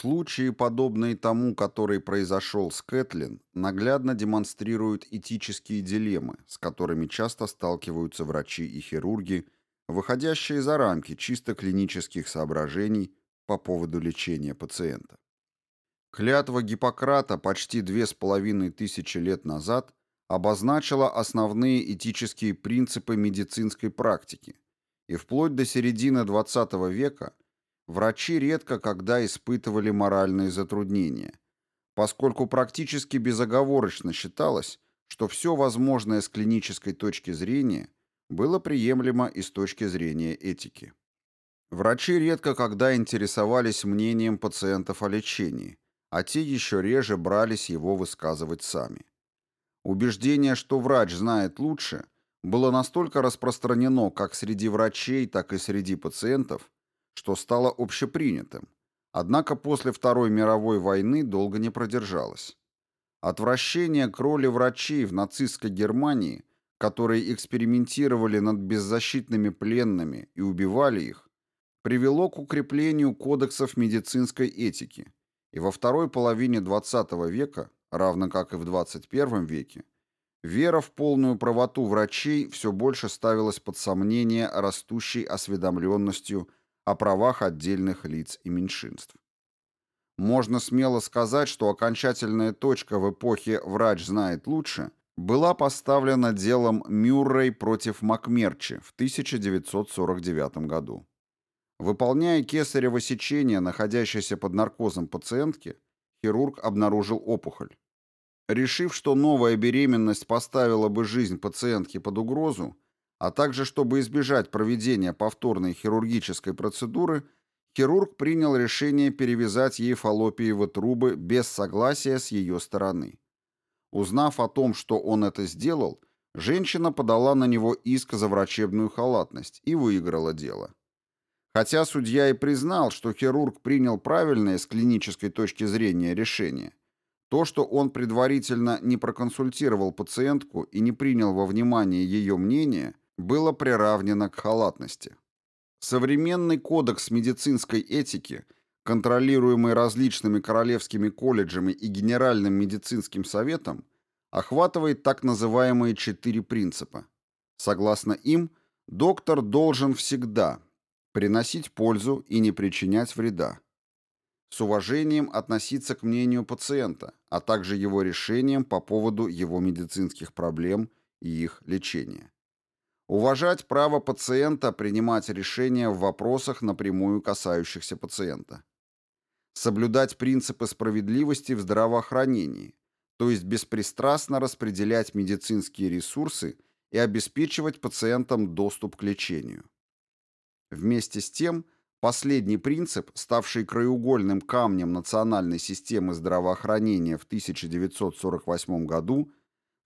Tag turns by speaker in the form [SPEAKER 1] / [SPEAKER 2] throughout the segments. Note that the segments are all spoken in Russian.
[SPEAKER 1] Случаи, подобные тому, который произошел с Кэтлин, наглядно демонстрируют этические дилеммы, с которыми часто сталкиваются врачи и хирурги, выходящие за рамки чисто клинических соображений по поводу лечения пациента. Клятва Гиппократа почти две с половиной тысячи лет назад обозначила основные этические принципы медицинской практики, и вплоть до середины XX века врачи редко когда испытывали моральные затруднения, поскольку практически безоговорочно считалось, что все возможное с клинической точки зрения было приемлемо и с точки зрения этики. Врачи редко когда интересовались мнением пациентов о лечении, а те еще реже брались его высказывать сами. Убеждение, что врач знает лучше, было настолько распространено как среди врачей, так и среди пациентов, что стало общепринятым, однако после Второй мировой войны долго не продержалось. Отвращение к роли врачей в нацистской Германии, которые экспериментировали над беззащитными пленными и убивали их, привело к укреплению кодексов медицинской этики, и во второй половине XX века, равно как и в XXI веке, вера в полную правоту врачей все больше ставилась под сомнение растущей осведомленностью о правах отдельных лиц и меньшинств. Можно смело сказать, что окончательная точка в эпохе «врач знает лучше» была поставлена делом Мюррей против Макмерчи в 1949 году. Выполняя кесарево сечение, находящееся под наркозом пациентки, хирург обнаружил опухоль. Решив, что новая беременность поставила бы жизнь пациентки под угрозу, а также чтобы избежать проведения повторной хирургической процедуры, хирург принял решение перевязать ей фаллопиевы трубы без согласия с ее стороны. Узнав о том, что он это сделал, женщина подала на него иск за врачебную халатность и выиграла дело. Хотя судья и признал, что хирург принял правильное с клинической точки зрения решение, то, что он предварительно не проконсультировал пациентку и не принял во внимание ее мнение, было приравнено к халатности. Современный кодекс медицинской этики, контролируемый различными королевскими колледжами и Генеральным медицинским советом, охватывает так называемые четыре принципа. Согласно им, доктор должен всегда приносить пользу и не причинять вреда, с уважением относиться к мнению пациента, а также его решениям по поводу его медицинских проблем и их лечения. Уважать право пациента принимать решения в вопросах, напрямую касающихся пациента. Соблюдать принципы справедливости в здравоохранении, то есть беспристрастно распределять медицинские ресурсы и обеспечивать пациентам доступ к лечению. Вместе с тем, последний принцип, ставший краеугольным камнем национальной системы здравоохранения в 1948 году,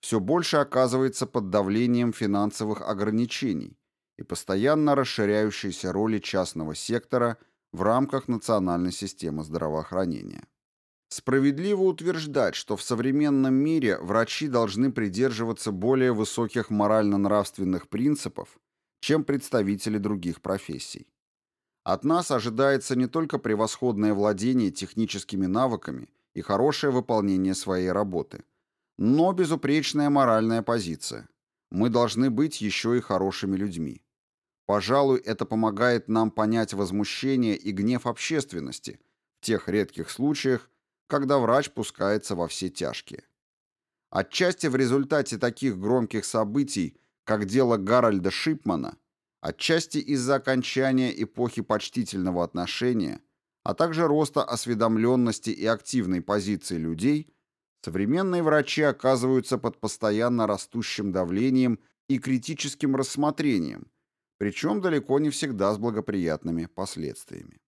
[SPEAKER 1] все больше оказывается под давлением финансовых ограничений и постоянно расширяющейся роли частного сектора в рамках национальной системы здравоохранения. Справедливо утверждать, что в современном мире врачи должны придерживаться более высоких морально-нравственных принципов, чем представители других профессий. От нас ожидается не только превосходное владение техническими навыками и хорошее выполнение своей работы – но безупречная моральная позиция. Мы должны быть еще и хорошими людьми. Пожалуй, это помогает нам понять возмущение и гнев общественности в тех редких случаях, когда врач пускается во все тяжкие. Отчасти в результате таких громких событий, как дело Гарольда Шипмана, отчасти из-за окончания эпохи почтительного отношения, а также роста осведомленности и активной позиции людей, Современные врачи оказываются под постоянно растущим давлением и критическим рассмотрением, причем далеко не всегда с благоприятными последствиями.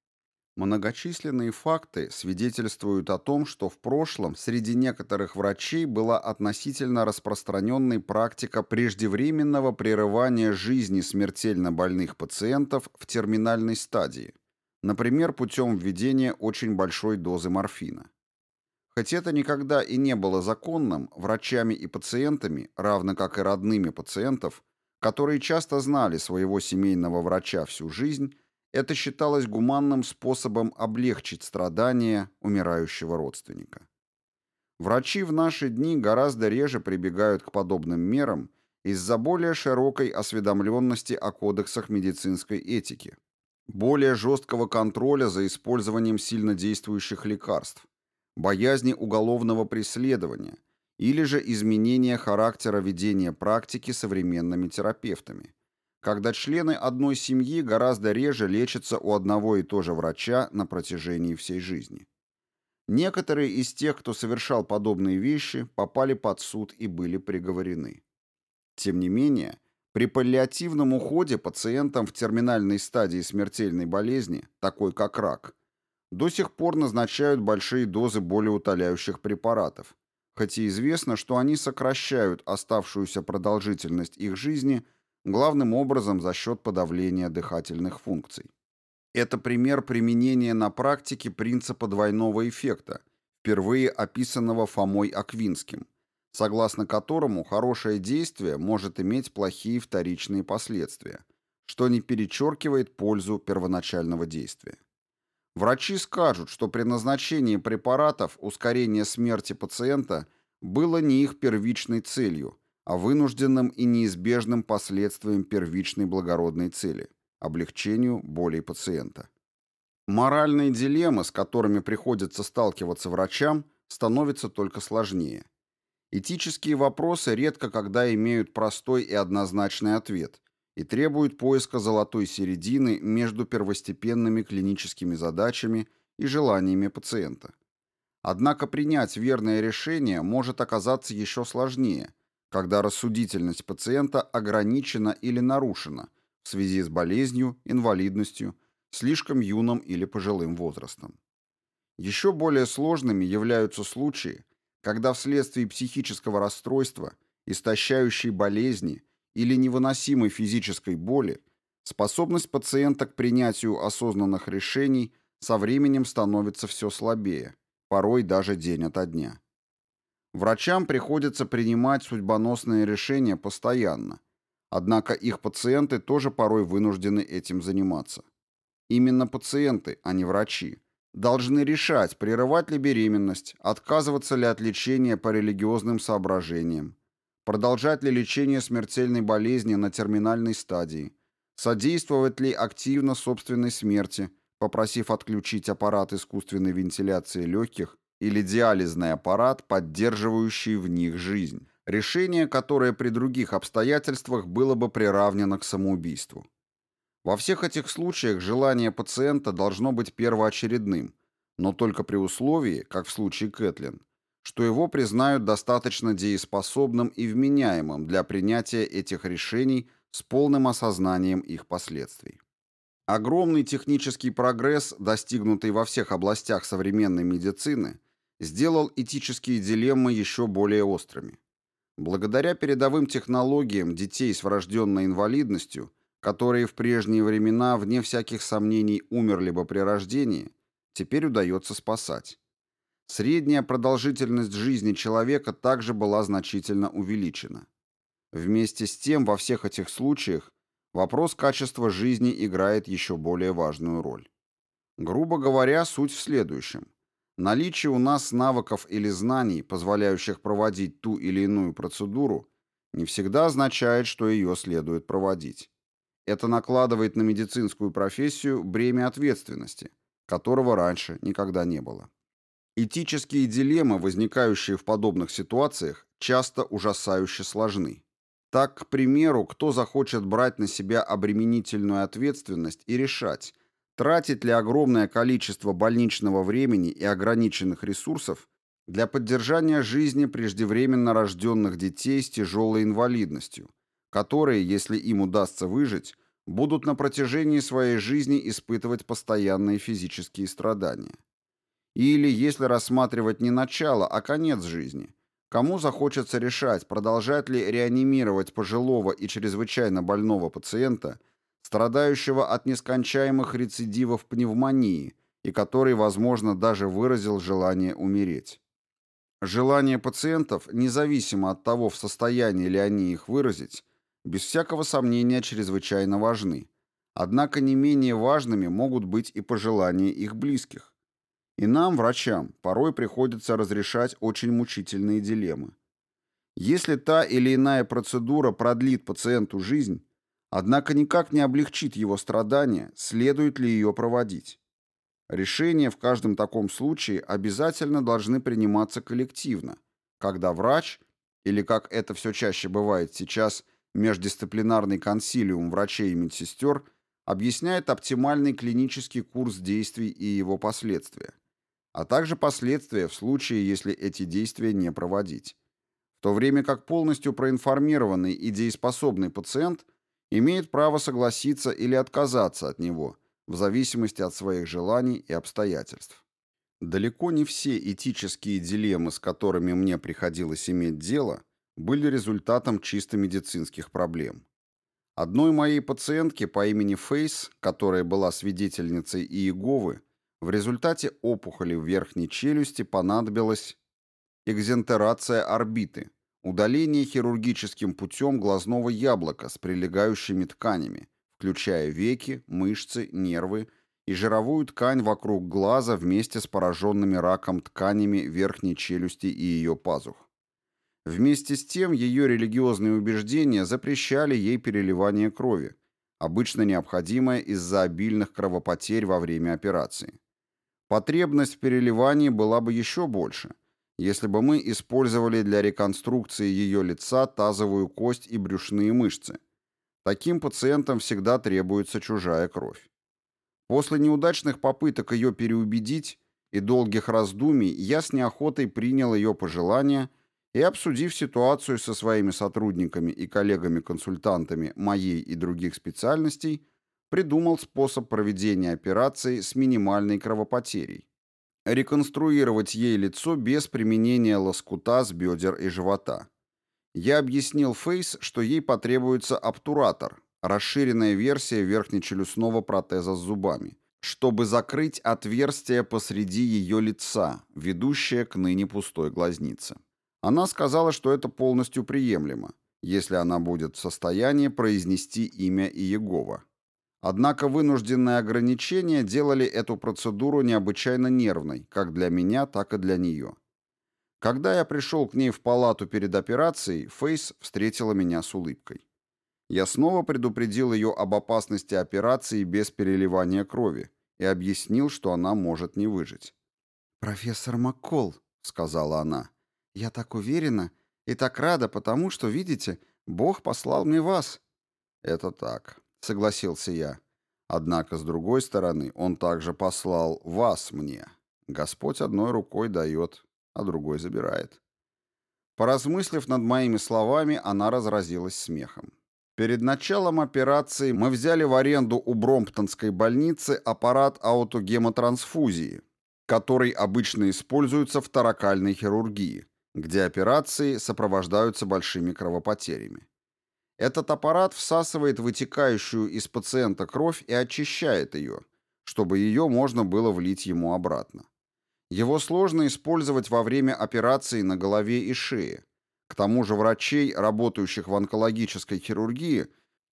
[SPEAKER 1] Многочисленные факты свидетельствуют о том, что в прошлом среди некоторых врачей была относительно распространенной практика преждевременного прерывания жизни смертельно больных пациентов в терминальной стадии, например, путем введения очень большой дозы морфина. Хоть это никогда и не было законным, врачами и пациентами, равно как и родными пациентов, которые часто знали своего семейного врача всю жизнь, это считалось гуманным способом облегчить страдания умирающего родственника. Врачи в наши дни гораздо реже прибегают к подобным мерам из-за более широкой осведомленности о кодексах медицинской этики, более жесткого контроля за использованием сильнодействующих лекарств, боязни уголовного преследования или же изменения характера ведения практики современными терапевтами, когда члены одной семьи гораздо реже лечатся у одного и того же врача на протяжении всей жизни. Некоторые из тех, кто совершал подобные вещи, попали под суд и были приговорены. Тем не менее, при паллиативном уходе пациентам в терминальной стадии смертельной болезни, такой как рак, до сих пор назначают большие дозы болеутоляющих препаратов, хотя известно, что они сокращают оставшуюся продолжительность их жизни главным образом за счет подавления дыхательных функций. Это пример применения на практике принципа двойного эффекта, впервые описанного Фомой Аквинским, согласно которому хорошее действие может иметь плохие вторичные последствия, что не перечеркивает пользу первоначального действия. Врачи скажут, что при назначении препаратов ускорение смерти пациента было не их первичной целью, а вынужденным и неизбежным последствием первичной благородной цели – облегчению болей пациента. Моральные дилеммы, с которыми приходится сталкиваться врачам, становятся только сложнее. Этические вопросы редко когда имеют простой и однозначный ответ и требуют поиска золотой середины между первостепенными клиническими задачами и желаниями пациента. Однако принять верное решение может оказаться еще сложнее, когда рассудительность пациента ограничена или нарушена в связи с болезнью, инвалидностью, слишком юным или пожилым возрастом. Еще более сложными являются случаи, когда вследствие психического расстройства, истощающей болезни или невыносимой физической боли способность пациента к принятию осознанных решений со временем становится все слабее, порой даже день ото дня. Врачам приходится принимать судьбоносные решения постоянно, однако их пациенты тоже порой вынуждены этим заниматься. Именно пациенты, а не врачи, должны решать, прерывать ли беременность, отказываться ли от лечения по религиозным соображениям, продолжать ли лечение смертельной болезни на терминальной стадии, содействовать ли активно собственной смерти, попросив отключить аппарат искусственной вентиляции легких или диализный аппарат, поддерживающий в них жизнь. Решение, которое при других обстоятельствах было бы приравнено к самоубийству. Во всех этих случаях желание пациента должно быть первоочередным, но только при условии, как в случае Кэтлин, что его признают достаточно дееспособным и вменяемым для принятия этих решений с полным осознанием их последствий. Огромный технический прогресс, достигнутый во всех областях современной медицины, сделал этические дилеммы еще более острыми. Благодаря передовым технологиям детей с врожденной инвалидностью которые в прежние времена, вне всяких сомнений, умерли бы при рождении, теперь удается спасать. Средняя продолжительность жизни человека также была значительно увеличена. Вместе с тем, во всех этих случаях вопрос качества жизни играет еще более важную роль. Грубо говоря, суть в следующем. Наличие у нас навыков или знаний, позволяющих проводить ту или иную процедуру, не всегда означает, что ее следует проводить. Это накладывает на медицинскую профессию бремя ответственности, которого раньше никогда не было. Этические дилеммы, возникающие в подобных ситуациях, часто ужасающе сложны. Так, к примеру, кто захочет брать на себя обременительную ответственность и решать, тратить ли огромное количество больничного времени и ограниченных ресурсов для поддержания жизни преждевременно рожденных детей с тяжелой инвалидностью, которые, если им удастся выжить, будут на протяжении своей жизни испытывать постоянные физические страдания. Или, если рассматривать не начало, а конец жизни, кому захочется решать, продолжать ли реанимировать пожилого и чрезвычайно больного пациента, страдающего от нескончаемых рецидивов пневмонии и который, возможно, даже выразил желание умереть. Желания пациентов, независимо от того, в состоянии ли они их выразить, без всякого сомнения чрезвычайно важны. Однако не менее важными могут быть и пожелания их близких. И нам, врачам, порой приходится разрешать очень мучительные дилеммы. Если та или иная процедура продлит пациенту жизнь, однако никак не облегчит его страдания, следует ли ее проводить. Решения в каждом таком случае обязательно должны приниматься коллективно, когда врач, или как это все чаще бывает сейчас, междисциплинарный консилиум врачей и медсестер, объясняет оптимальный клинический курс действий и его последствия, а также последствия в случае, если эти действия не проводить. В то время как полностью проинформированный и дееспособный пациент имеет право согласиться или отказаться от него – в зависимости от своих желаний и обстоятельств. Далеко не все этические дилеммы, с которыми мне приходилось иметь дело, были результатом чисто медицинских проблем. Одной моей пациентке по имени Фейс, которая была свидетельницей Иеговы, в результате опухоли в верхней челюсти понадобилась экзентерация орбиты, удаление хирургическим путем глазного яблока с прилегающими тканями, включая веки, мышцы, нервы и жировую ткань вокруг глаза вместе с пораженными раком тканями верхней челюсти и ее пазух. Вместе с тем ее религиозные убеждения запрещали ей переливание крови, обычно необходимое из-за обильных кровопотерь во время операции. Потребность в переливании была бы еще больше, если бы мы использовали для реконструкции ее лица тазовую кость и брюшные мышцы, Таким пациентам всегда требуется чужая кровь. После неудачных попыток ее переубедить и долгих раздумий я с неохотой принял ее пожелания и, обсудив ситуацию со своими сотрудниками и коллегами-консультантами моей и других специальностей, придумал способ проведения операции с минимальной кровопотерей. Реконструировать ей лицо без применения лоскута с бедер и живота. Я объяснил Фейс, что ей потребуется обтуратор, расширенная версия верхнечелюстного протеза с зубами, чтобы закрыть отверстие посреди ее лица, ведущее к ныне пустой глазнице. Она сказала, что это полностью приемлемо, если она будет в состоянии произнести имя Иегова. Однако вынужденные ограничения делали эту процедуру необычайно нервной, как для меня, так и для нее. Когда я пришел к ней в палату перед операцией, Фейс встретила меня с улыбкой. Я снова предупредил ее об опасности операции без переливания крови и объяснил, что она может не выжить. «Профессор Маккол», — сказала она, — «я так уверена и так рада, потому что, видите, Бог послал мне вас». «Это так», — согласился я. «Однако, с другой стороны, Он также послал вас мне. Господь одной рукой дает, а другой забирает. Поразмыслив над моими словами, она разразилась смехом. Перед началом операции мы взяли в аренду у Бромптонской больницы аппарат аутогемотрансфузии, который обычно используется в торакальной хирургии, где операции сопровождаются большими кровопотерями. Этот аппарат всасывает вытекающую из пациента кровь и очищает ее, чтобы ее можно было влить ему обратно. Его сложно использовать во время операций на голове и шее. К тому же врачей, работающих в онкологической хирургии,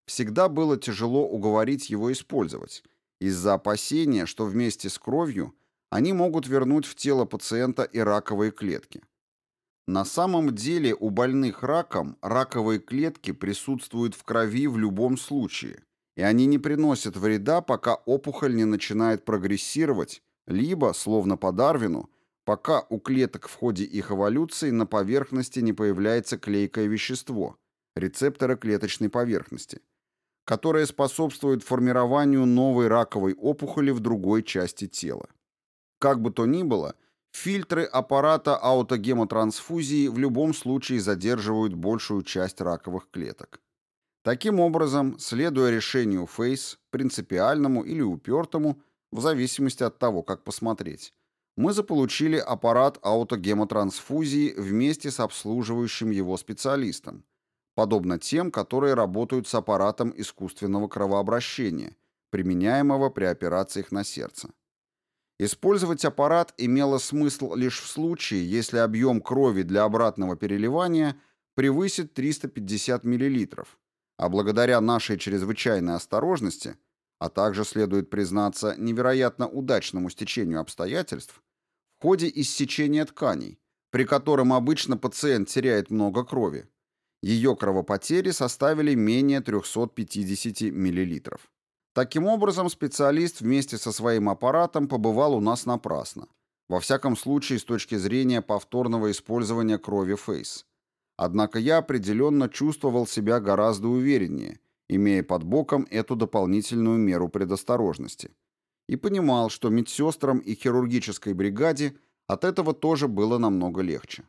[SPEAKER 1] всегда было тяжело уговорить его использовать, из-за опасения, что вместе с кровью они могут вернуть в тело пациента и раковые клетки. На самом деле у больных раком раковые клетки присутствуют в крови в любом случае, и они не приносят вреда, пока опухоль не начинает прогрессировать либо, словно по Дарвину, пока у клеток в ходе их эволюции на поверхности не появляется клейкое вещество, рецепторы клеточной поверхности, которое способствует формированию новой раковой опухоли в другой части тела. Как бы то ни было, фильтры аппарата аутогемотрансфузии в любом случае задерживают большую часть раковых клеток. Таким образом, следуя решению Фейс, принципиальному или упертому, в зависимости от того, как посмотреть. Мы заполучили аппарат аутогемотрансфузии вместе с обслуживающим его специалистом, подобно тем, которые работают с аппаратом искусственного кровообращения, применяемого при операциях на сердце. Использовать аппарат имело смысл лишь в случае, если объем крови для обратного переливания превысит 350 мл, а благодаря нашей чрезвычайной осторожности – а также, следует признаться, невероятно удачному стечению обстоятельств, в ходе иссечения тканей, при котором обычно пациент теряет много крови, ее кровопотери составили менее 350 мл. Таким образом, специалист вместе со своим аппаратом побывал у нас напрасно. Во всяком случае, с точки зрения повторного использования крови Фейс. Однако я определенно чувствовал себя гораздо увереннее, имея под боком эту дополнительную меру предосторожности. И понимал, что медсестрам и хирургической бригаде от этого тоже было намного легче.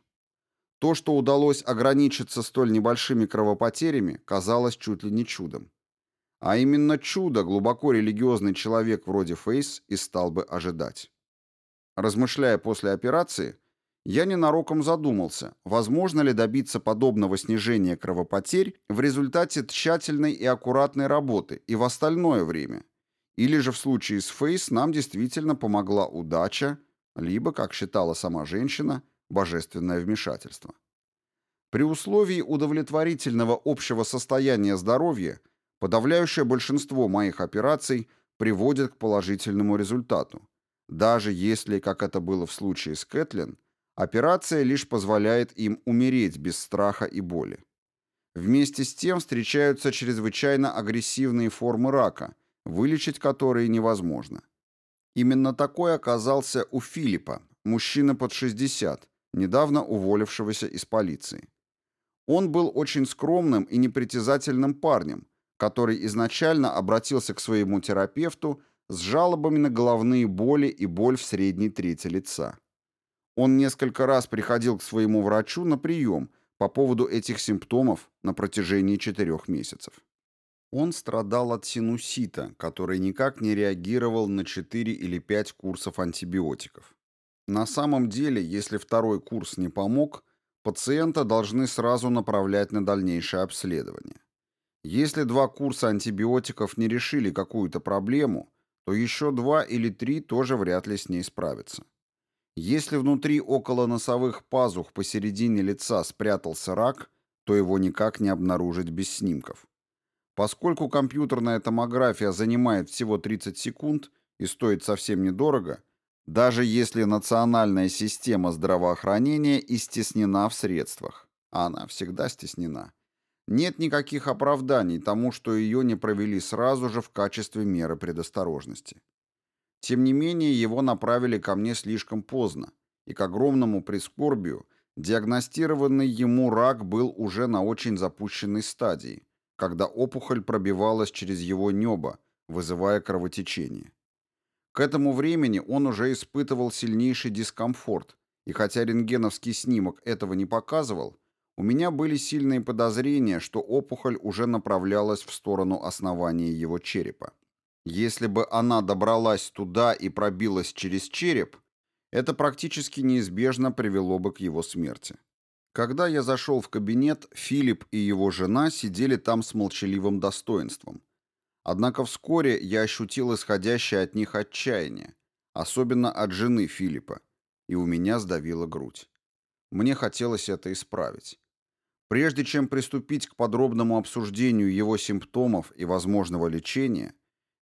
[SPEAKER 1] То, что удалось ограничиться столь небольшими кровопотерями, казалось чуть ли не чудом. А именно чудо глубоко религиозный человек вроде Фейс и стал бы ожидать. Размышляя после операции, я ненароком задумался, возможно ли добиться подобного снижения кровопотерь в результате тщательной и аккуратной работы и в остальное время. Или же в случае с Фейс нам действительно помогла удача, либо, как считала сама женщина, божественное вмешательство. При условии удовлетворительного общего состояния здоровья подавляющее большинство моих операций приводит к положительному результату, даже если, как это было в случае с Кэтлин, операция лишь позволяет им умереть без страха и боли. Вместе с тем встречаются чрезвычайно агрессивные формы рака, вылечить которые невозможно. Именно такой оказался у Филиппа, мужчина под 60, недавно уволившегося из полиции. Он был очень скромным и непритязательным парнем, который изначально обратился к своему терапевту с жалобами на головные боли и боль в средней трети лица. Он несколько раз приходил к своему врачу на прием по поводу этих симптомов на протяжении четырех месяцев. Он страдал от синусита, который никак не реагировал на 4 или 5 курсов антибиотиков. На самом деле, если второй курс не помог, пациента должны сразу направлять на дальнейшее обследование. Если два курса антибиотиков не решили какую-то проблему, то еще два или три тоже вряд ли с ней справятся. Если внутри около носовых пазух посередине лица спрятался рак, то его никак не обнаружить без снимков. Поскольку компьютерная томография занимает всего 30 секунд и стоит совсем недорого, даже если национальная система здравоохранения и стеснена в средствах, а она всегда стеснена, нет никаких оправданий тому, что ее не провели сразу же в качестве меры предосторожности. Тем не менее, его направили ко мне слишком поздно, и к огромному прискорбию диагностированный ему рак был уже на очень запущенной стадии, когда опухоль пробивалась через его небо, вызывая кровотечение. К этому времени он уже испытывал сильнейший дискомфорт, и хотя рентгеновский снимок этого не показывал, у меня были сильные подозрения, что опухоль уже направлялась в сторону основания его черепа. Если бы она добралась туда и пробилась через череп, это практически неизбежно привело бы к его смерти. Когда я зашел в кабинет, Филипп и его жена сидели там с молчаливым достоинством – Однако вскоре я ощутил исходящее от них отчаяние, особенно от жены Филиппа, и у меня сдавила грудь. Мне хотелось это исправить. Прежде чем приступить к подробному обсуждению его симптомов и возможного лечения,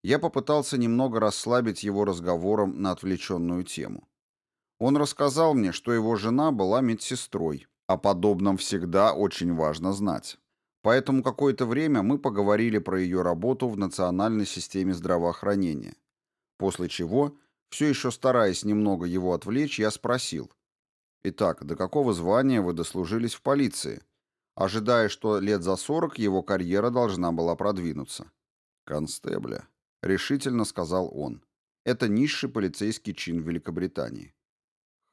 [SPEAKER 1] я попытался немного расслабить его разговором на отвлеченную тему. Он рассказал мне, что его жена была медсестрой. О подобном всегда очень важно знать. Поэтому какое-то время мы поговорили про ее работу в национальной системе здравоохранения. После чего, все еще стараясь немного его отвлечь, я спросил. «Итак, до какого звания вы дослужились в полиции?» Ожидая, что лет за сорок его карьера должна была продвинуться. «Констебля», — решительно сказал он. «Это низший полицейский чин в Великобритании».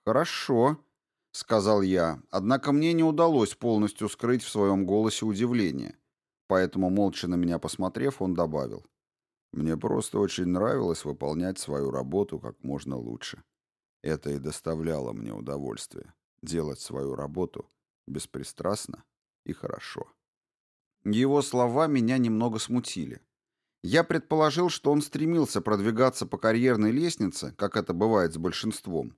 [SPEAKER 1] «Хорошо», — сказал я, однако мне не удалось полностью скрыть в своем голосе удивление, поэтому, молча на меня посмотрев, он добавил. «Мне просто очень нравилось выполнять свою работу как можно лучше. Это и доставляло мне удовольствие — делать свою работу беспристрастно и хорошо». Его слова меня немного смутили. Я предположил, что он стремился продвигаться по карьерной лестнице, как это бывает с большинством,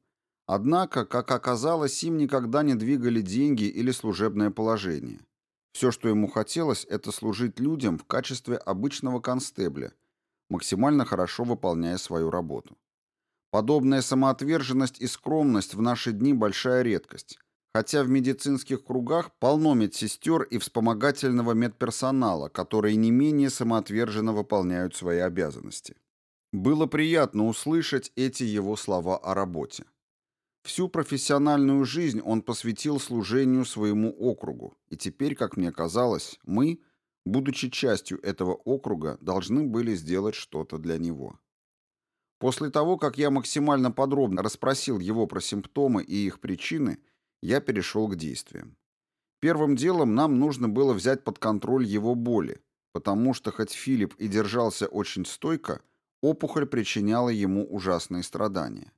[SPEAKER 1] Однако, как оказалось, им никогда не двигали деньги или служебное положение. Все, что ему хотелось, это служить людям в качестве обычного констебля, максимально хорошо выполняя свою работу. Подобная самоотверженность и скромность в наши дни большая редкость, хотя в медицинских кругах полно медсестер и вспомогательного медперсонала, которые не менее самоотверженно выполняют свои обязанности. Было приятно услышать эти его слова о работе. Всю профессиональную жизнь он посвятил служению своему округу, и теперь, как мне казалось, мы, будучи частью этого округа, должны были сделать что-то для него. После того, как я максимально подробно расспросил его про симптомы и их причины, я перешел к действиям. Первым делом нам нужно было взять под контроль его боли, потому что хоть Филипп и держался очень стойко, опухоль причиняла ему ужасные страдания.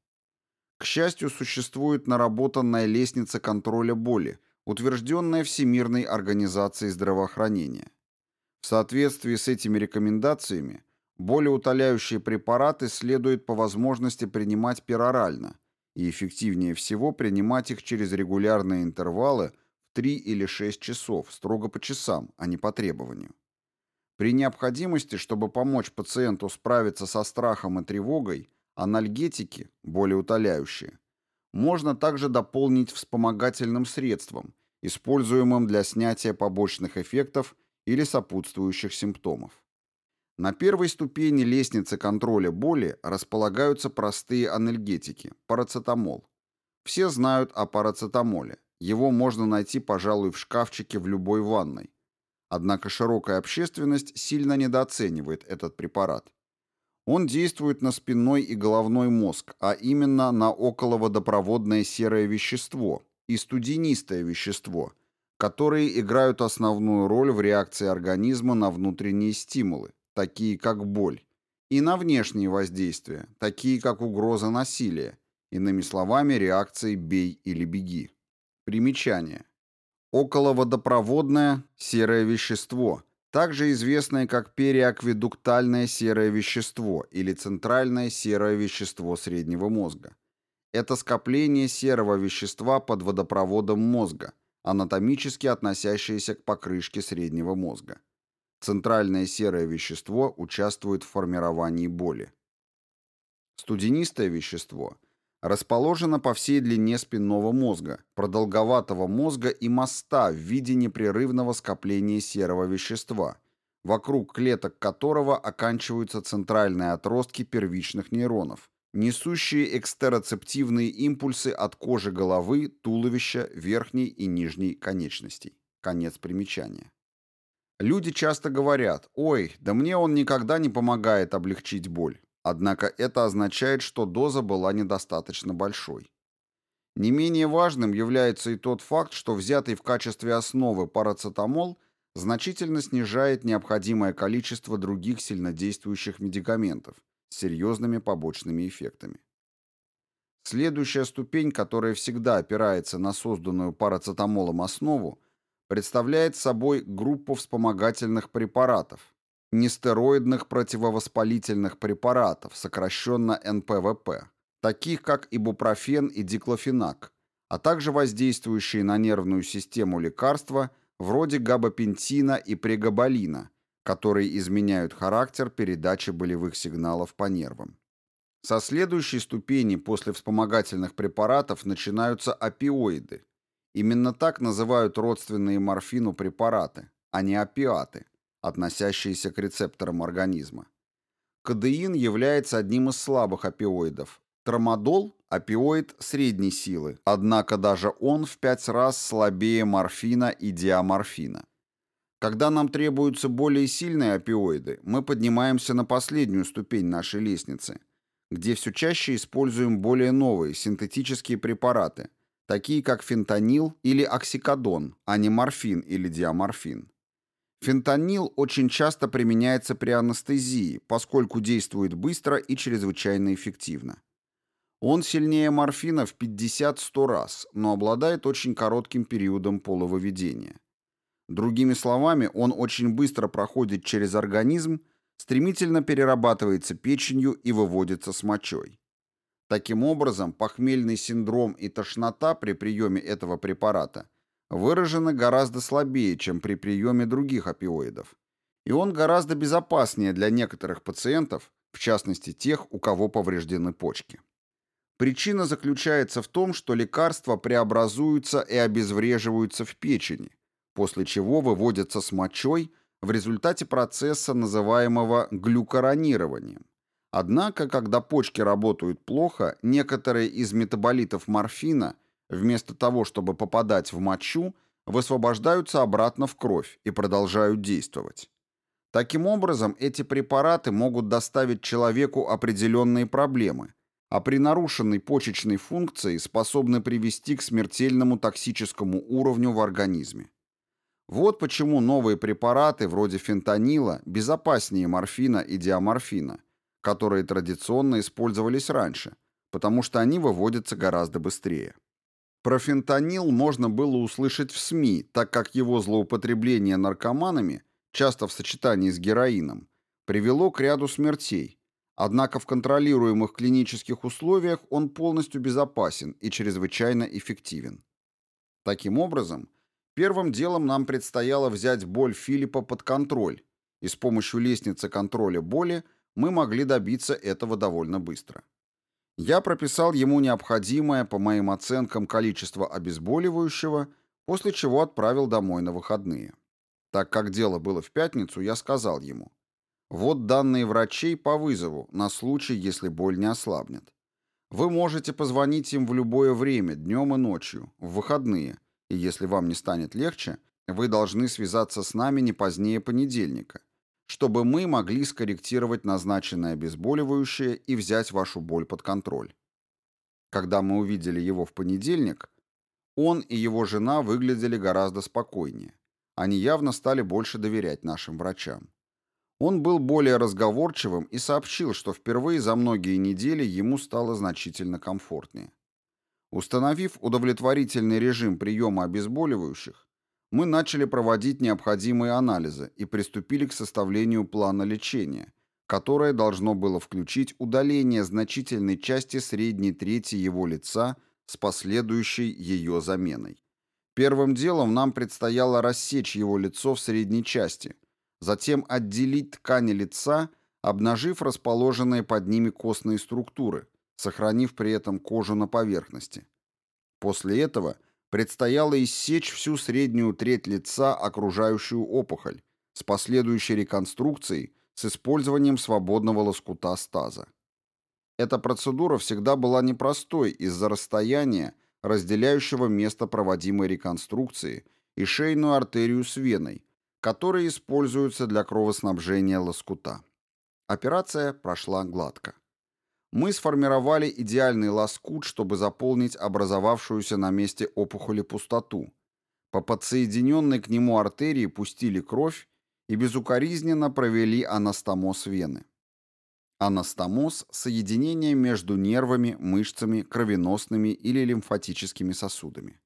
[SPEAKER 1] К счастью, существует наработанная лестница контроля боли, утвержденная Всемирной организацией здравоохранения. В соответствии с этими рекомендациями, болеутоляющие препараты следует по возможности принимать перорально, и эффективнее всего принимать их через регулярные интервалы в 3 или 6 часов, строго по часам, а не по требованию. При необходимости, чтобы помочь пациенту справиться со страхом и тревогой, Анальгетики, более утоляющие, можно также дополнить вспомогательным средством, используемым для снятия побочных эффектов или сопутствующих симптомов. На первой ступени лестницы контроля боли располагаются простые анальгетики – парацетамол. Все знают о парацетамоле. Его можно найти, пожалуй, в шкафчике в любой ванной. Однако широкая общественность сильно недооценивает этот препарат. Он действует на спинной и головной мозг, а именно на околоводопроводное серое вещество и студенистое вещество, которые играют основную роль в реакции организма на внутренние стимулы, такие как боль, и на внешние воздействия, такие как угроза насилия, иными словами, реакции «бей или беги». Примечание. Околоводопроводное серое вещество – также известное как периакведуктальное серое вещество или центральное серое вещество среднего мозга. Это скопление серого вещества под водопроводом мозга, анатомически относящееся к покрышке среднего мозга. Центральное серое вещество участвует в формировании боли. Студенистое вещество – расположена по всей длине спинного мозга, продолговатого мозга и моста в виде непрерывного скопления серого вещества, вокруг клеток которого оканчиваются центральные отростки первичных нейронов, несущие экстероцептивные импульсы от кожи головы, туловища, верхней и нижней конечностей. Конец примечания. Люди часто говорят, ой, да мне он никогда не помогает облегчить боль. Однако это означает, что доза была недостаточно большой. Не менее важным является и тот факт, что взятый в качестве основы парацетамол значительно снижает необходимое количество других сильнодействующих медикаментов с серьезными побочными эффектами. Следующая ступень, которая всегда опирается на созданную парацетамолом основу, представляет собой группу вспомогательных препаратов, нестероидных противовоспалительных препаратов, сокращенно НПВП, таких как ибупрофен и диклофенак, а также воздействующие на нервную систему лекарства вроде габапентина и прегабалина, которые изменяют характер передачи болевых сигналов по нервам. Со следующей ступени после вспомогательных препаратов начинаются опиоиды. Именно так называют родственные морфину препараты, а не опиаты, относящиеся к рецепторам организма. Кадеин является одним из слабых опиоидов. Трамадол – опиоид средней силы, однако даже он в пять раз слабее морфина и диаморфина. Когда нам требуются более сильные опиоиды, мы поднимаемся на последнюю ступень нашей лестницы, где все чаще используем более новые синтетические препараты, такие как фентанил или оксикодон, а не морфин или диаморфин. Фентанил очень часто применяется при анестезии, поскольку действует быстро и чрезвычайно эффективно. Он сильнее морфина в 50-100 раз, но обладает очень коротким периодом полувыведения. Другими словами, он очень быстро проходит через организм, стремительно перерабатывается печенью и выводится с мочой. Таким образом, похмельный синдром и тошнота при приеме этого препарата выражены гораздо слабее, чем при приеме других опиоидов. И он гораздо безопаснее для некоторых пациентов, в частности тех, у кого повреждены почки. Причина заключается в том, что лекарства преобразуются и обезвреживаются в печени, после чего выводятся с мочой в результате процесса, называемого глюкоронированием. Однако, когда почки работают плохо, некоторые из метаболитов морфина, вместо того, чтобы попадать в мочу, высвобождаются обратно в кровь и продолжают действовать. Таким образом, эти препараты могут доставить человеку определенные проблемы, а при нарушенной почечной функции способны привести к смертельному токсическому уровню в организме. Вот почему новые препараты вроде фентанила безопаснее морфина и диаморфина, которые традиционно использовались раньше, потому что они выводятся гораздо быстрее. Про фентанил можно было услышать в СМИ, так как его злоупотребление наркоманами, часто в сочетании с героином, привело к ряду смертей. Однако в контролируемых клинических условиях он полностью безопасен и чрезвычайно эффективен. Таким образом, первым делом нам предстояло взять боль Филиппа под контроль, и с помощью лестницы контроля боли мы могли добиться этого довольно быстро. Я прописал ему необходимое, по моим оценкам, количество обезболивающего, после чего отправил домой на выходные. Так как дело было в пятницу, я сказал ему, вот данные врачей по вызову, на случай, если боль не ослабнет. Вы можете позвонить им в любое время, днем и ночью, в выходные, и если вам не станет легче, вы должны связаться с нами не позднее понедельника, чтобы мы могли скорректировать назначенное обезболивающее и взять вашу боль под контроль. Когда мы увидели его в понедельник, он и его жена выглядели гораздо спокойнее. Они явно стали больше доверять нашим врачам. Он был более разговорчивым и сообщил, что впервые за многие недели ему стало значительно комфортнее. Установив удовлетворительный режим приема обезболивающих, мы начали проводить необходимые анализы и приступили к составлению плана лечения, которое должно было включить удаление значительной части средней трети его лица с последующей ее заменой. Первым делом нам предстояло рассечь его лицо в средней части, затем отделить ткани лица, обнажив расположенные под ними костные структуры, сохранив при этом кожу на поверхности. После этого – предстояло иссечь всю среднюю треть лица, окружающую опухоль, с последующей реконструкцией с использованием свободного лоскута стаза. Эта процедура всегда была непростой из-за расстояния, разделяющего место проводимой реконструкции и шейную артерию с веной, которые используются для кровоснабжения лоскута. Операция прошла гладко мы сформировали идеальный лоскут, чтобы заполнить образовавшуюся на месте опухоли пустоту. По подсоединенной к нему артерии пустили кровь и безукоризненно провели анастомоз вены. Анастомоз – соединение между нервами, мышцами, кровеносными или лимфатическими сосудами.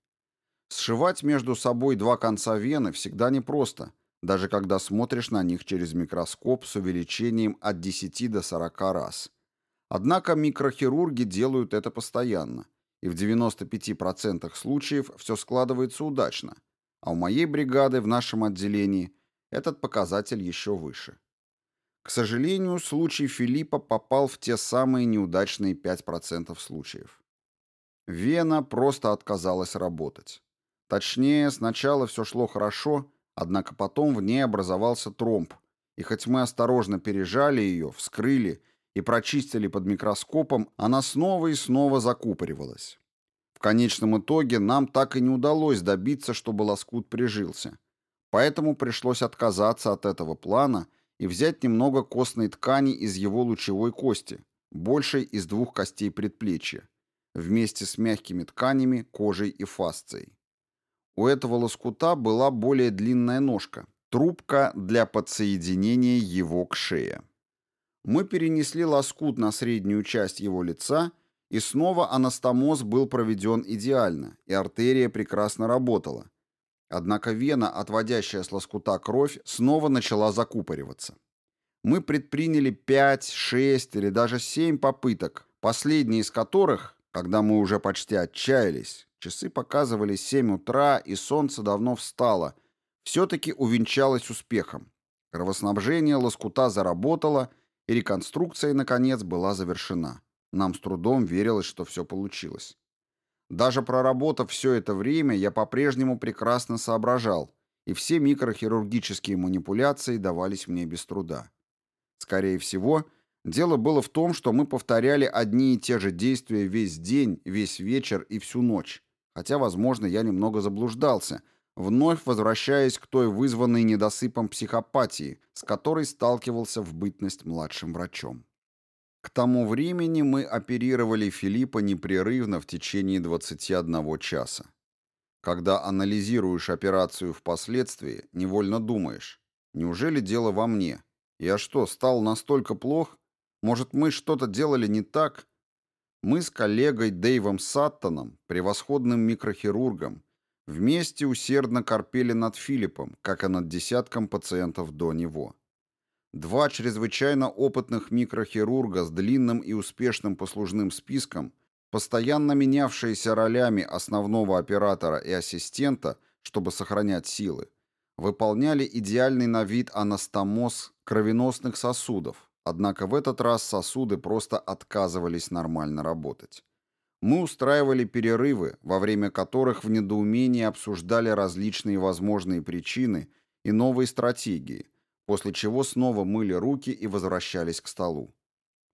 [SPEAKER 1] Сшивать между собой два конца вены всегда непросто, даже когда смотришь на них через микроскоп с увеличением от 10 до 40 раз – Однако микрохирурги делают это постоянно, и в 95% случаев все складывается удачно, а у моей бригады в нашем отделении этот показатель еще выше. К сожалению, случай Филиппа попал в те самые неудачные 5% случаев. Вена просто отказалась работать. Точнее, сначала все шло хорошо, однако потом в ней образовался тромб, и хоть мы осторожно пережали ее, вскрыли и прочистили под микроскопом, она снова и снова закупоривалась. В конечном итоге нам так и не удалось добиться, чтобы лоскут прижился. Поэтому пришлось отказаться от этого плана и взять немного костной ткани из его лучевой кости, большей из двух костей предплечья, вместе с мягкими тканями, кожей и фасцией. У этого лоскута была более длинная ножка, трубка для подсоединения его к шее. Мы перенесли лоскут на среднюю часть его лица, и снова анастомоз был проведен идеально, и артерия прекрасно работала. Однако вена, отводящая с лоскута кровь, снова начала закупориваться. Мы предприняли 5, 6 или даже 7 попыток, последние из которых, когда мы уже почти отчаялись, часы показывали 7 утра и солнце давно встало, все-таки увенчалось успехом. Кровоснабжение лоскута заработало, и реконструкция, наконец, была завершена. Нам с трудом верилось, что все получилось. Даже проработав все это время, я по-прежнему прекрасно соображал, и все микрохирургические манипуляции давались мне без труда. Скорее всего, дело было в том, что мы повторяли одни и те же действия весь день, весь вечер и всю ночь, хотя, возможно, я немного заблуждался, вновь возвращаясь к той вызванной недосыпом психопатии, с которой сталкивался в бытность младшим врачом. К тому времени мы оперировали Филиппа непрерывно в течение 21 часа. Когда анализируешь операцию впоследствии, невольно думаешь, неужели дело во мне? Я что, стал настолько плох? Может, мы что-то делали не так? Мы с коллегой Дэйвом Саттоном, превосходным микрохирургом, вместе усердно корпели над Филиппом, как и над десятком пациентов до него. Два чрезвычайно опытных микрохирурга с длинным и успешным послужным списком, постоянно менявшиеся ролями основного оператора и ассистента, чтобы сохранять силы, выполняли идеальный на вид анастомоз кровеносных сосудов, однако в этот раз сосуды просто отказывались нормально работать. Мы устраивали перерывы, во время которых в недоумении обсуждали различные возможные причины и новые стратегии – после чего снова мыли руки и возвращались к столу.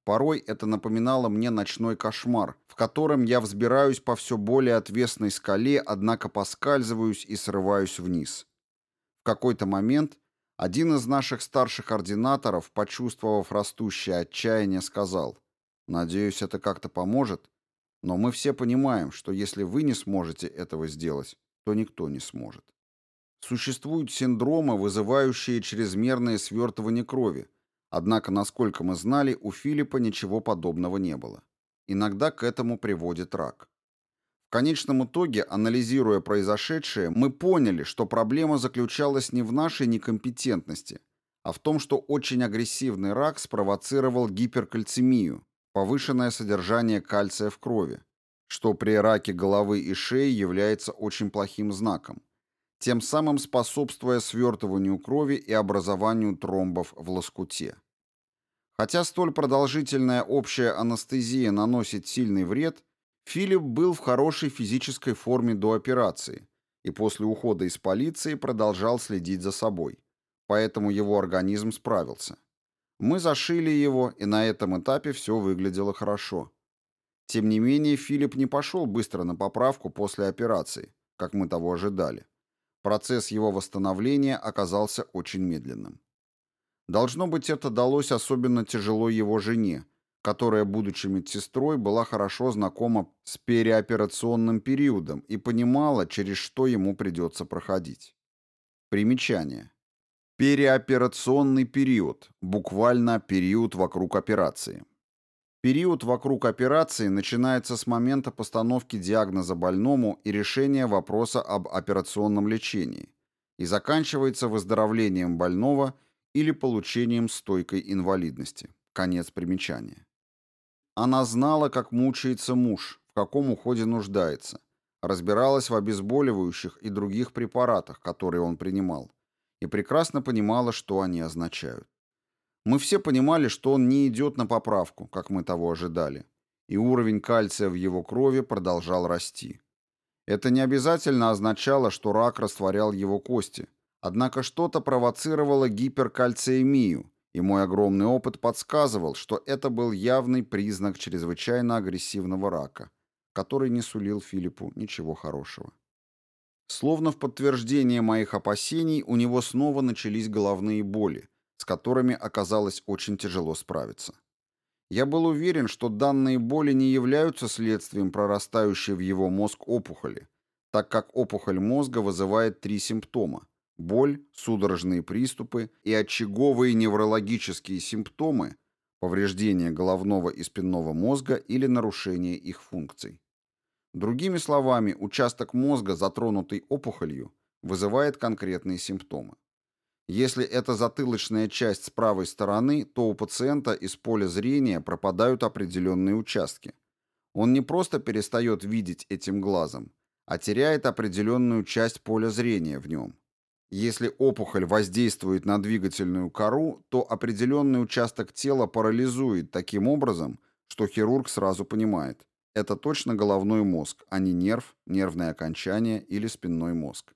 [SPEAKER 1] Порой это напоминало мне ночной кошмар, в котором я взбираюсь по все более отвесной скале, однако поскальзываюсь и срываюсь вниз. В какой-то момент один из наших старших ординаторов, почувствовав растущее отчаяние, сказал, «Надеюсь, это как-то поможет, но мы все понимаем, что если вы не сможете этого сделать, то никто не сможет». Существуют синдромы, вызывающие чрезмерное свертывание крови, однако, насколько мы знали, у Филиппа ничего подобного не было. Иногда к этому приводит рак. В конечном итоге, анализируя произошедшее, мы поняли, что проблема заключалась не в нашей некомпетентности, а в том, что очень агрессивный рак спровоцировал гиперкальцемию, повышенное содержание кальция в крови, что при раке головы и шеи является очень плохим знаком тем самым способствуя свертыванию крови и образованию тромбов в лоскуте. Хотя столь продолжительная общая анестезия наносит сильный вред, Филипп был в хорошей физической форме до операции и после ухода из полиции продолжал следить за собой, поэтому его организм справился. Мы зашили его, и на этом этапе все выглядело хорошо. Тем не менее, Филипп не пошел быстро на поправку после операции, как мы того ожидали. Процесс его восстановления оказался очень медленным. Должно быть, это далось особенно тяжело его жене, которая, будучи медсестрой, была хорошо знакома с переоперационным периодом и понимала, через что ему придется проходить. Примечание. Переоперационный период, буквально период вокруг операции. Период вокруг операции начинается с момента постановки диагноза больному и решения вопроса об операционном лечении и заканчивается выздоровлением больного или получением стойкой инвалидности. Конец примечания. Она знала, как мучается муж, в каком уходе нуждается, разбиралась в обезболивающих и других препаратах, которые он принимал, и прекрасно понимала, что они означают. Мы все понимали, что он не идет на поправку, как мы того ожидали, и уровень кальция в его крови продолжал расти. Это не обязательно означало, что рак растворял его кости, однако что-то провоцировало гиперкальциемию, и мой огромный опыт подсказывал, что это был явный признак чрезвычайно агрессивного рака, который не сулил Филиппу ничего хорошего. Словно в подтверждение моих опасений, у него снова начались головные боли, с которыми оказалось очень тяжело справиться. Я был уверен, что данные боли не являются следствием прорастающей в его мозг опухоли, так как опухоль мозга вызывает три симптома – боль, судорожные приступы и очаговые неврологические симптомы – повреждение головного и спинного мозга или нарушение их функций. Другими словами, участок мозга, затронутый опухолью, вызывает конкретные симптомы. Если это затылочная часть с правой стороны, то у пациента из поля зрения пропадают определенные участки. Он не просто перестает видеть этим глазом, а теряет определенную часть поля зрения в нем. Если опухоль воздействует на двигательную кору, то определенный участок тела парализует таким образом, что хирург сразу понимает, это точно головной мозг, а не нерв, нервное окончание или спинной мозг.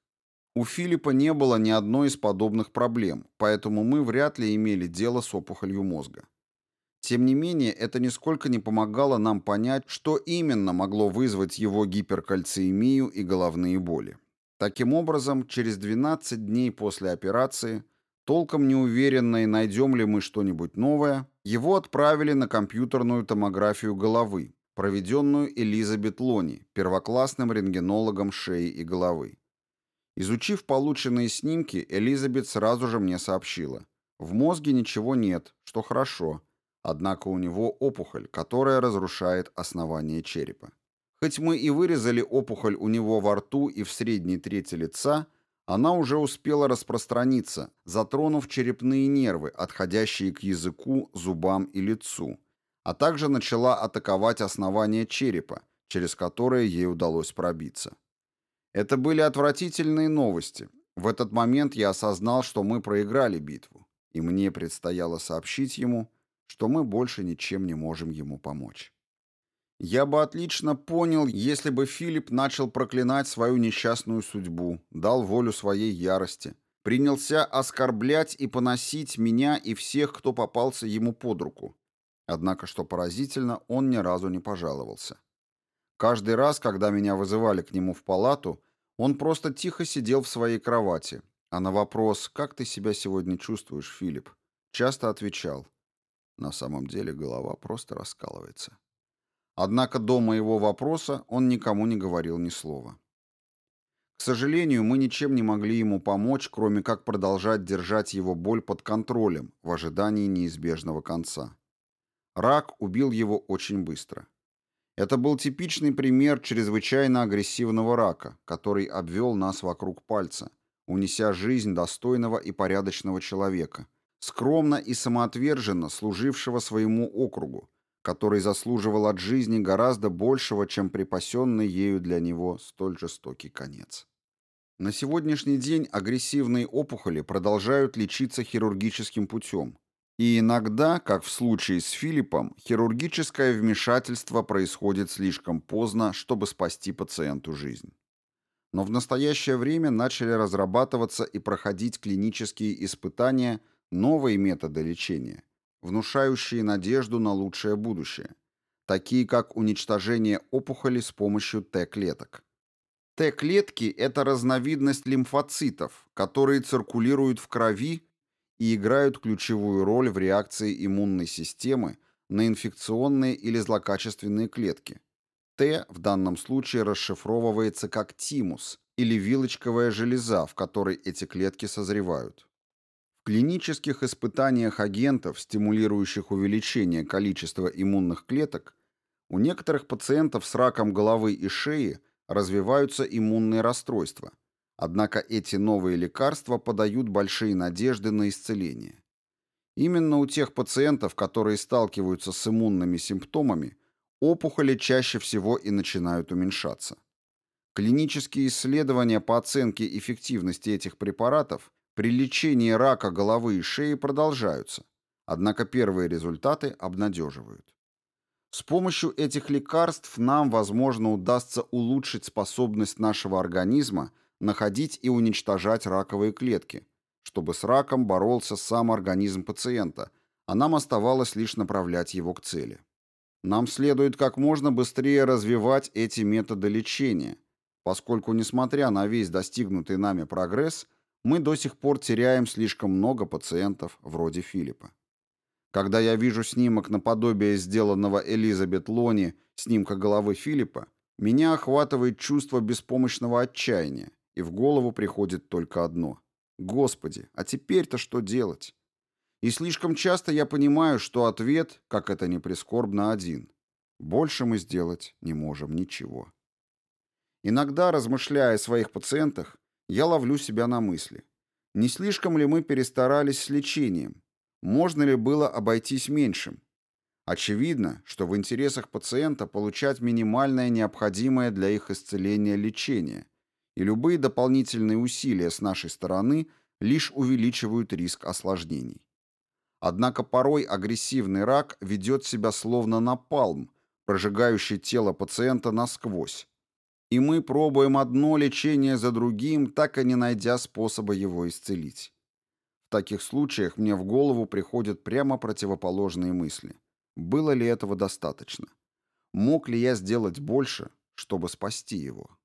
[SPEAKER 1] У Филиппа не было ни одной из подобных проблем, поэтому мы вряд ли имели дело с опухолью мозга. Тем не менее, это нисколько не помогало нам понять, что именно могло вызвать его гиперкальциемию и головные боли. Таким образом, через 12 дней после операции, толком неуверенные, найдем ли мы что-нибудь новое, его отправили на компьютерную томографию головы, проведенную Элизабет Лони, первоклассным рентгенологом шеи и головы. Изучив полученные снимки, Элизабет сразу же мне сообщила. В мозге ничего нет, что хорошо, однако у него опухоль, которая разрушает основание черепа. Хоть мы и вырезали опухоль у него во рту и в средней трети лица, она уже успела распространиться, затронув черепные нервы, отходящие к языку, зубам и лицу, а также начала атаковать основание черепа, через которое ей удалось пробиться. Это были отвратительные новости. В этот момент я осознал, что мы проиграли битву, и мне предстояло сообщить ему, что мы больше ничем не можем ему помочь. Я бы отлично понял, если бы Филипп начал проклинать свою несчастную судьбу, дал волю своей ярости, принялся оскорблять и поносить меня и всех, кто попался ему под руку. Однако, что поразительно, он ни разу не пожаловался. Каждый раз, когда меня вызывали к нему в палату, он просто тихо сидел в своей кровати, а на вопрос «Как ты себя сегодня чувствуешь, Филипп?» часто отвечал «На самом деле голова просто раскалывается». Однако до моего вопроса он никому не говорил ни слова. К сожалению, мы ничем не могли ему помочь, кроме как продолжать держать его боль под контролем в ожидании неизбежного конца. Рак убил его очень быстро. Это был типичный пример чрезвычайно агрессивного рака, который обвел нас вокруг пальца, унеся жизнь достойного и порядочного человека, скромно и самоотверженно служившего своему округу, который заслуживал от жизни гораздо большего, чем припасенный ею для него столь жестокий конец. На сегодняшний день агрессивные опухоли продолжают лечиться хирургическим путем, и иногда, как в случае с Филиппом, хирургическое вмешательство происходит слишком поздно, чтобы спасти пациенту жизнь. Но в настоящее время начали разрабатываться и проходить клинические испытания новые методы лечения, внушающие надежду на лучшее будущее, такие как уничтожение опухоли с помощью Т-клеток. Т-клетки – это разновидность лимфоцитов, которые циркулируют в крови и играют ключевую роль в реакции иммунной системы на инфекционные или злокачественные клетки. Т в данном случае расшифровывается как тимус или вилочковая железа, в которой эти клетки созревают клинических испытаниях агентов, стимулирующих увеличение количества иммунных клеток, у некоторых пациентов с раком головы и шеи развиваются иммунные расстройства. Однако эти новые лекарства подают большие надежды на исцеление. Именно у тех пациентов, которые сталкиваются с иммунными симптомами, опухоли чаще всего и начинают уменьшаться. Клинические исследования по оценке эффективности этих препаратов при лечении рака головы и шеи продолжаются, однако первые результаты обнадеживают. С помощью этих лекарств нам, возможно, удастся улучшить способность нашего организма находить и уничтожать раковые клетки, чтобы с раком боролся сам организм пациента, а нам оставалось лишь направлять его к цели. Нам следует как можно быстрее развивать эти методы лечения, поскольку, несмотря на весь достигнутый нами прогресс, мы до сих пор теряем слишком много пациентов вроде Филиппа. Когда я вижу снимок наподобие сделанного Элизабет Лони, снимка головы Филиппа, меня охватывает чувство беспомощного отчаяния, и в голову приходит только одно. Господи, а теперь-то что делать? И слишком часто я понимаю, что ответ, как это ни прискорбно, один. Больше мы сделать не можем ничего. Иногда, размышляя о своих пациентах, я ловлю себя на мысли. Не слишком ли мы перестарались с лечением? Можно ли было обойтись меньшим? Очевидно, что в интересах пациента получать минимальное необходимое для их исцеления лечение, и любые дополнительные усилия с нашей стороны лишь увеличивают риск осложнений. Однако порой агрессивный рак ведет себя словно напалм, прожигающий тело пациента насквозь, и мы пробуем одно лечение за другим, так и не найдя способа его исцелить. В таких случаях мне в голову приходят прямо противоположные мысли. Было ли этого достаточно? Мог ли я сделать больше, чтобы спасти его?